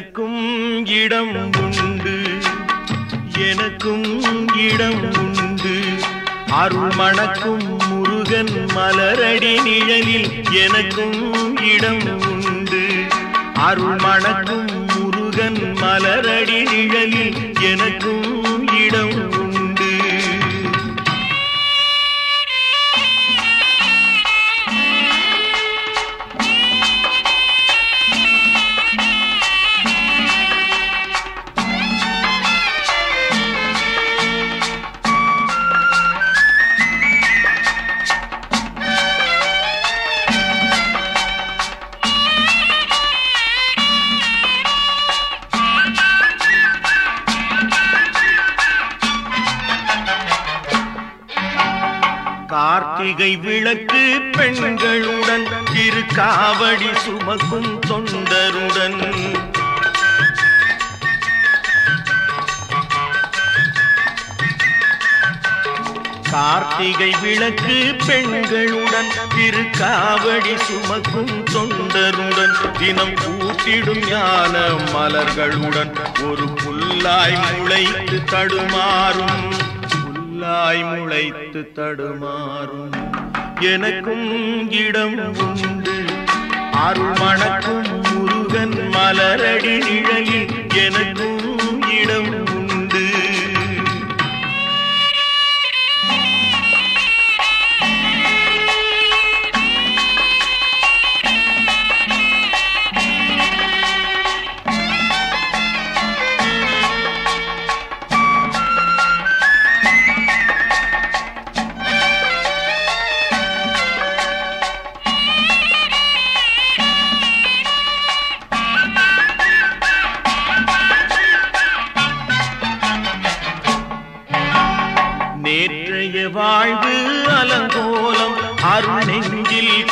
எனக்கும் இடம் உண்டு. எனக்கும் இடம் உண்டு. அருள் மணக்கும் முருகன் மலரடி நிழலில் எனக்கும் இடம் உண்டு. அருள் மணக்கும் முருகன் மலரடி நிழலில் எனக்கும் கார்த்திகை விளக்கு பெண்களுடன் திரு காவடி சுமக்கும் தொண்டருடன். கார்த்திகை விளக்கு பெண்களுடன் திரு காவடி சுமக்கும் தொண்டருடன் தினம் கூட்டிடும் ஞான மலர்களுடன் ஒரு புல்லாய் முளைத்து தடுமாறும். புல்லாய் முளைத்து தடுமாறும். எனக்கும் இடம் உண்டு. அருள் மணக்கும் முருகன் மலரடி நிழலில் எனக்கும்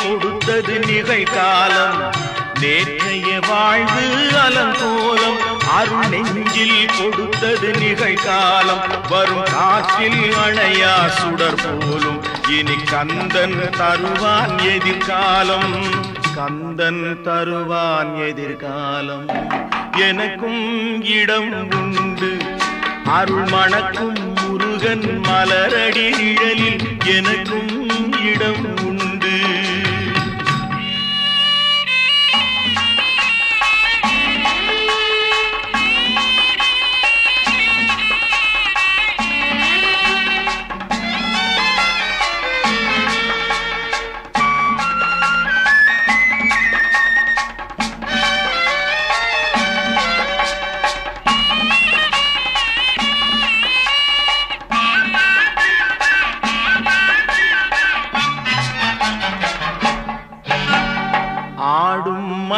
கொடுத்தது நிகழ்காலம். நேற்றைய வாழ்வு அலங்கோலம். அருள் நெஞ்சில் கொடுத்தது நிகழ்காலம். வரும் காற்றில் அணையா சுடர் போலும். இனி கந்தன் தருவான் எதிர்காலம். கந்தன் தருவான் எதிர்காலம். எனக்கும் இடம் உண்டு. அருள் மணக்கும் முருகன் மலரடி நிழலில். எனக்கும் இடம்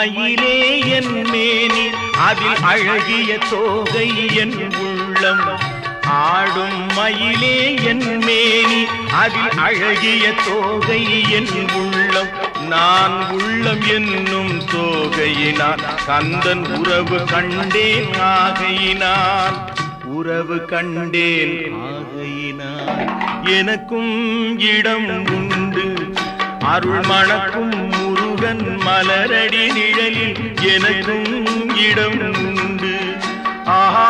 மயிலே என் மேனி அதில் அழகிய தோகை என் உள்ளம். ஆடும் மயிலே என் மேனி அதில் அழகிய தோகை என் உள்ளம். நான் உள்ளம் என்னும் தோகையினான் கந்தன் உறவு கண்டேன் ஆகையினான் உறவு கண்டேன் ஆகையினான் எனக்கும் இடம் உண்டு அருள் மணக்கும் முருகன் மலரடி நிழலில் எனக்கும் இடம் உண்டு. ஆஹா